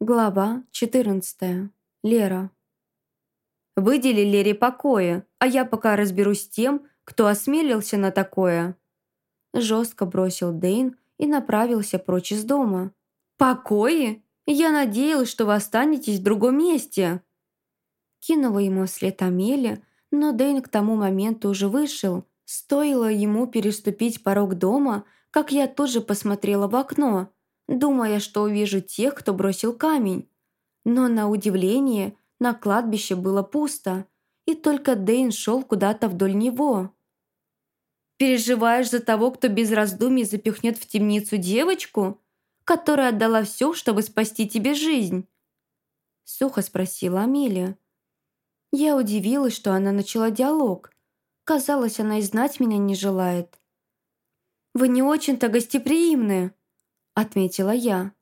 Глава 14. Лера. «Выдели Лере покоя, а я пока разберусь с тем, кто осмелился на такое». Жестко бросил Дейн и направился прочь из дома. «Покои? Я надеялась, что вы останетесь в другом месте». Кинула ему вслед Амели, но Дейн к тому моменту уже вышел. Стоило ему переступить порог дома, как я тут же посмотрела в окно – думая, что увижу тех, кто бросил камень. Но на удивление на кладбище было пусто, и только Дэйн шел куда-то вдоль него. «Переживаешь за того, кто без раздумий запихнет в темницу девочку, которая отдала все, чтобы спасти тебе жизнь?» Сухо спросила Амелия. Я удивилась, что она начала диалог. Казалось, она и знать меня не желает. «Вы не очень-то гостеприимны», отметила я.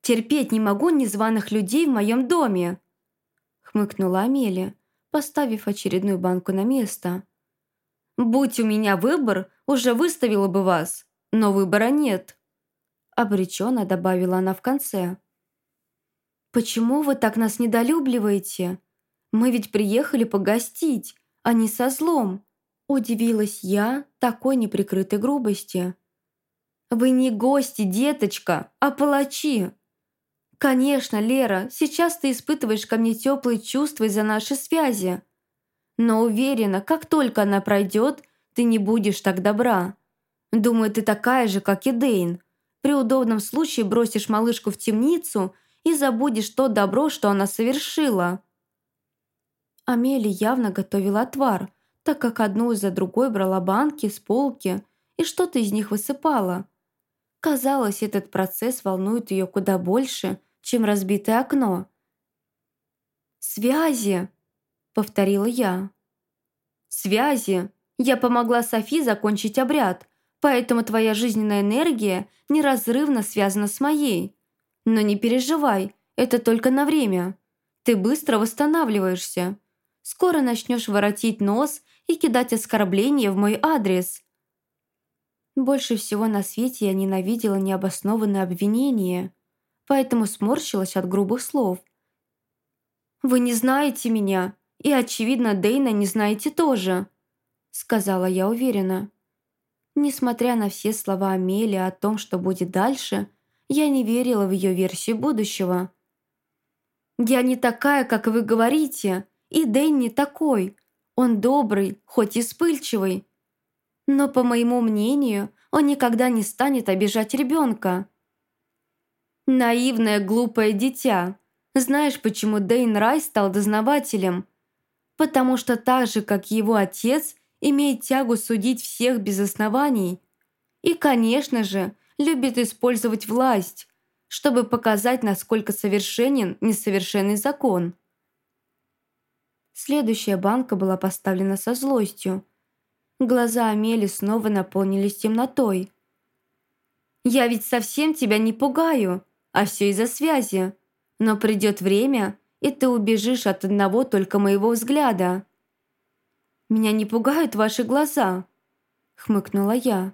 «Терпеть не могу незваных людей в моем доме!» хмыкнула Амелия, поставив очередную банку на место. «Будь у меня выбор, уже выставила бы вас, но выбора нет!» обреченно добавила она в конце. «Почему вы так нас недолюбливаете? Мы ведь приехали погостить, а не со злом!» Удивилась я такой неприкрытой грубости. «Вы не гости, деточка, а палачи!» «Конечно, Лера, сейчас ты испытываешь ко мне теплые чувства из-за нашей связи. Но уверена, как только она пройдет, ты не будешь так добра. Думаю, ты такая же, как и Дейн. При удобном случае бросишь малышку в темницу и забудешь то добро, что она совершила». Амелия явно готовила отвар, так как одну за другой брала банки с полки и что-то из них высыпала. Казалось, этот процесс волнует ее куда больше, чем разбитое окно. «Связи!» — повторила я. «Связи! Я помогла Софи закончить обряд, поэтому твоя жизненная энергия неразрывно связана с моей. Но не переживай, это только на время. Ты быстро восстанавливаешься. Скоро начнешь воротить нос и кидать оскорбления в мой адрес. Больше всего на свете я ненавидела необоснованные обвинения, поэтому сморщилась от грубых слов. «Вы не знаете меня, и, очевидно, Дейна не знаете тоже», сказала я уверенно. Несмотря на все слова Амелии о том, что будет дальше, я не верила в ее версию будущего. «Я не такая, как вы говорите, и Дэйн не такой. Он добрый, хоть и вспыльчивый, но, по моему мнению, он никогда не станет обижать ребенка. Наивное, глупое дитя. Знаешь, почему Дейн Рай стал дознавателем? Потому что так же, как его отец, имеет тягу судить всех без оснований. И, конечно же, любит использовать власть, чтобы показать, насколько совершенен несовершенный закон. Следующая банка была поставлена со злостью – Глаза Амели снова наполнились темнотой. «Я ведь совсем тебя не пугаю, а все из-за связи. Но придет время, и ты убежишь от одного только моего взгляда». «Меня не пугают ваши глаза», — хмыкнула я.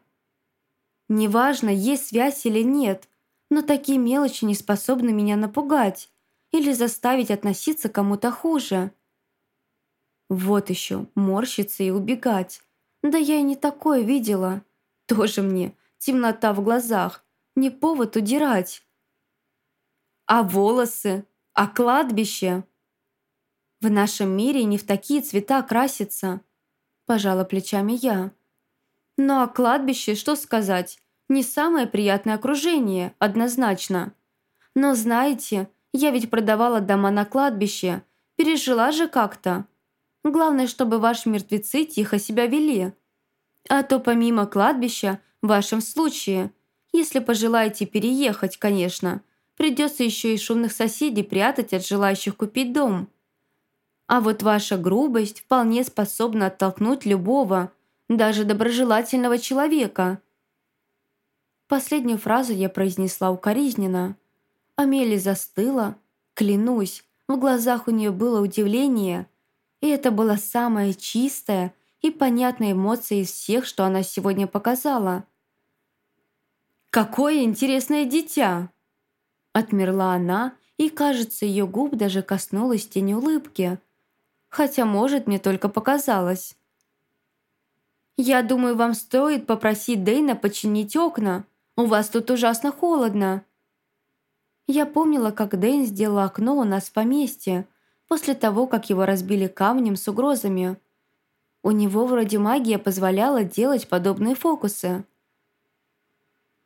«Неважно, есть связь или нет, но такие мелочи не способны меня напугать или заставить относиться кому-то хуже». Вот еще, морщиться и убегать. Да я и не такое видела. Тоже мне темнота в глазах. Не повод удирать. А волосы? А кладбище? В нашем мире не в такие цвета красится. Пожала плечами я. Ну а кладбище, что сказать? Не самое приятное окружение, однозначно. Но знаете, я ведь продавала дома на кладбище. Пережила же как-то. Главное, чтобы ваши мертвецы тихо себя вели. А то помимо кладбища, в вашем случае, если пожелаете переехать, конечно, придется еще и шумных соседей прятать от желающих купить дом. А вот ваша грубость вполне способна оттолкнуть любого, даже доброжелательного человека. Последнюю фразу я произнесла укоризненно. Амели застыла. Клянусь, в глазах у нее было удивление – и это была самая чистая и понятная эмоция из всех, что она сегодня показала. «Какое интересное дитя!» Отмерла она и, кажется, ее губ даже коснулась тень улыбки. Хотя, может, мне только показалось. «Я думаю, вам стоит попросить Дэйна починить окна. У вас тут ужасно холодно». Я помнила, как Дэйн сделал окно у нас в поместье, после того, как его разбили камнем с угрозами. У него вроде магия позволяла делать подобные фокусы.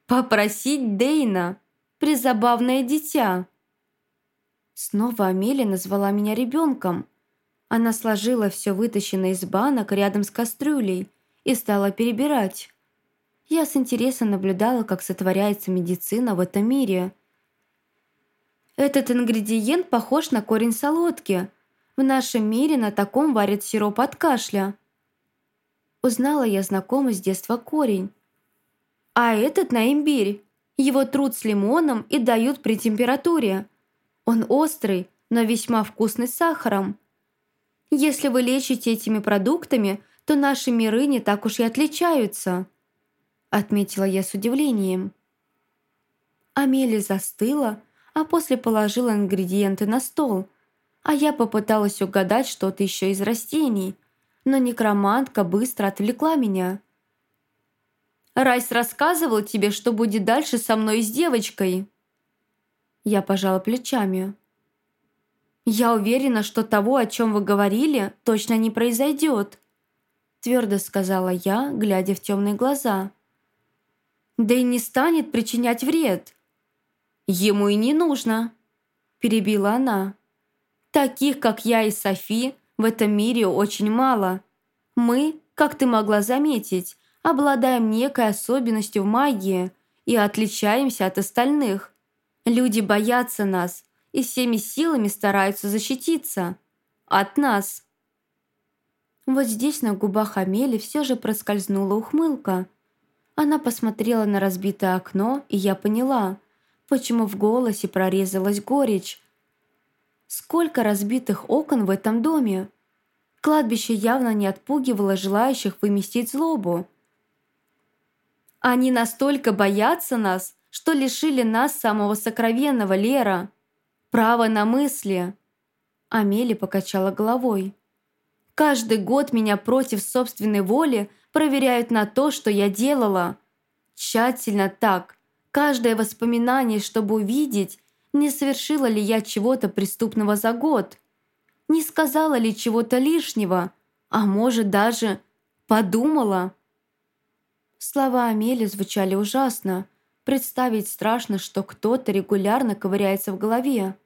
«Попросить Дейна! Призабавное дитя!» Снова Амелия назвала меня ребенком. Она сложила все вытащенное из банок рядом с кастрюлей и стала перебирать. Я с интересом наблюдала, как сотворяется медицина в этом мире. Этот ингредиент похож на корень солодки. В нашем мире на таком варят сироп от кашля. Узнала я знакомый с детства корень. А этот на имбирь. Его труд с лимоном и дают при температуре. Он острый, но весьма вкусный с сахаром. Если вы лечите этими продуктами, то наши миры не так уж и отличаются», отметила я с удивлением. Амелия застыла, а после положила ингредиенты на стол, а я попыталась угадать что-то еще из растений, но некромантка быстро отвлекла меня. «Райс рассказывал тебе, что будет дальше со мной и с девочкой?» Я пожала плечами. «Я уверена, что того, о чем вы говорили, точно не произойдет», твердо сказала я, глядя в темные глаза. «Да и не станет причинять вред». «Ему и не нужно», перебила она. «Таких, как я и Софи, в этом мире очень мало. Мы, как ты могла заметить, обладаем некой особенностью в магии и отличаемся от остальных. Люди боятся нас и всеми силами стараются защититься. От нас. Вот здесь на губах Амели все же проскользнула ухмылка. Она посмотрела на разбитое окно, и я поняла, почему в голосе прорезалась горечь. Сколько разбитых окон в этом доме? Кладбище явно не отпугивало желающих выместить злобу. Они настолько боятся нас, что лишили нас самого сокровенного, Лера. Право на мысли». Амели покачала головой. «Каждый год меня против собственной воли проверяют на то, что я делала. Тщательно так. Каждое воспоминание, чтобы увидеть, не совершила ли я чего-то преступного за год. Не сказала ли чего-то лишнего, а может даже подумала». Слова Амели звучали ужасно, Представить страшно, что кто-то регулярно ковыряется в голове.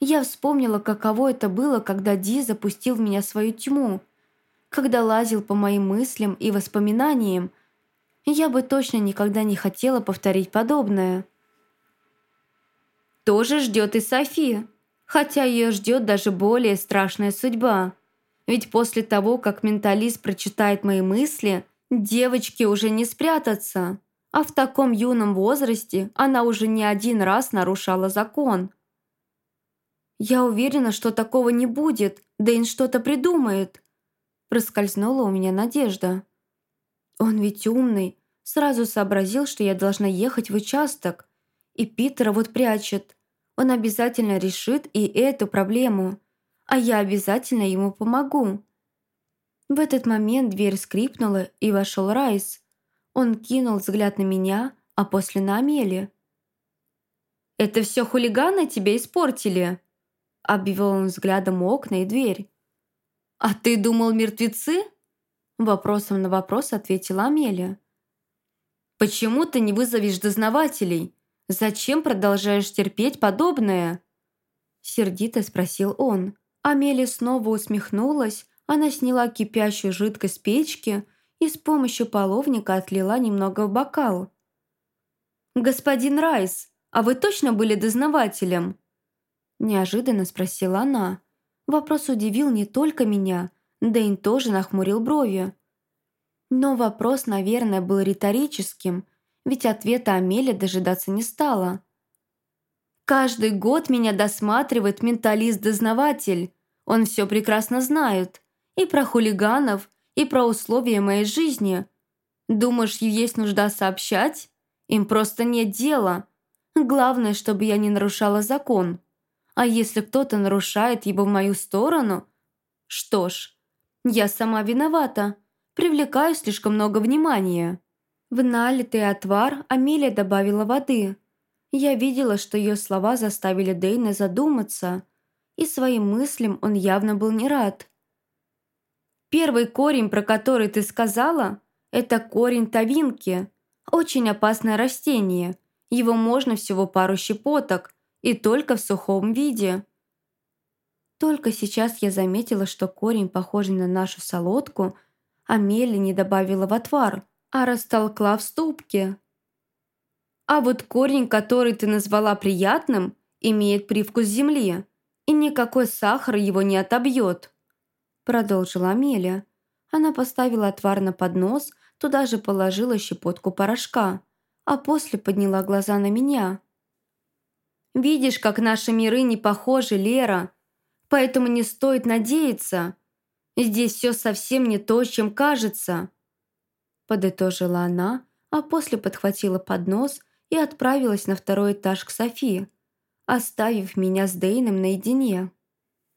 Я вспомнила, каково это было, когда Ди запустил в меня свою тьму, когда лазил по моим мыслям и воспоминаниям. Я бы точно никогда не хотела повторить подобное. Тоже ждет и Софи, хотя ее ждет даже более страшная судьба. Ведь после того, как менталист прочитает мои мысли, девочке уже не спрятаться а в таком юном возрасте она уже не один раз нарушала закон. «Я уверена, что такого не будет, Дэйн что-то придумает», проскользнула у меня надежда. «Он ведь умный, сразу сообразил, что я должна ехать в участок, и Питера вот прячет. Он обязательно решит и эту проблему, а я обязательно ему помогу». В этот момент дверь скрипнула, и вошел Райс. Он кинул взгляд на меня, а после на Амели. «Это все хулиганы тебе испортили?» Обвел он взглядом окна и дверь. «А ты думал, мертвецы?» Вопросом на вопрос ответила Амелия. «Почему ты не вызовешь дознавателей? Зачем продолжаешь терпеть подобное?» Сердито спросил он. Амелия снова усмехнулась, она сняла кипящую жидкость с печки и с помощью половника отлила немного в бокал. «Господин Райс, а вы точно были дознавателем?» Неожиданно спросила она. Вопрос удивил не только меня, Дэйн тоже нахмурил брови. Но вопрос, наверное, был риторическим, ведь ответа Амелия дожидаться не стала. «Каждый год меня досматривает менталист-дознаватель. Он все прекрасно знает. И про хулиганов, и про условия моей жизни. Думаешь, есть нужда сообщать? Им просто нет дела. Главное, чтобы я не нарушала закон. А если кто-то нарушает его в мою сторону? Что ж, я сама виновата. Привлекаю слишком много внимания. В налитый отвар Амелия добавила воды. Я видела, что ее слова заставили Дейна задуматься, и своим мыслям он явно был не рад. «Первый корень, про который ты сказала, это корень тавинки. Очень опасное растение. Его можно всего пару щепоток, и только в сухом виде». Только сейчас я заметила, что корень, похожий на нашу солодку, Амелия не добавила в отвар – а растолкла в ступке. А вот корень, который ты назвала приятным, имеет привкус земли, и никакой сахар его не отобьет», продолжила Амелия. Она поставила отвар на поднос, туда же положила щепотку порошка, а после подняла глаза на меня. «Видишь, как наши миры не похожи, Лера, поэтому не стоит надеяться. Здесь все совсем не то, чем кажется подытожила она, а после подхватила поднос и отправилась на второй этаж к Софии, оставив меня с Дейном наедине.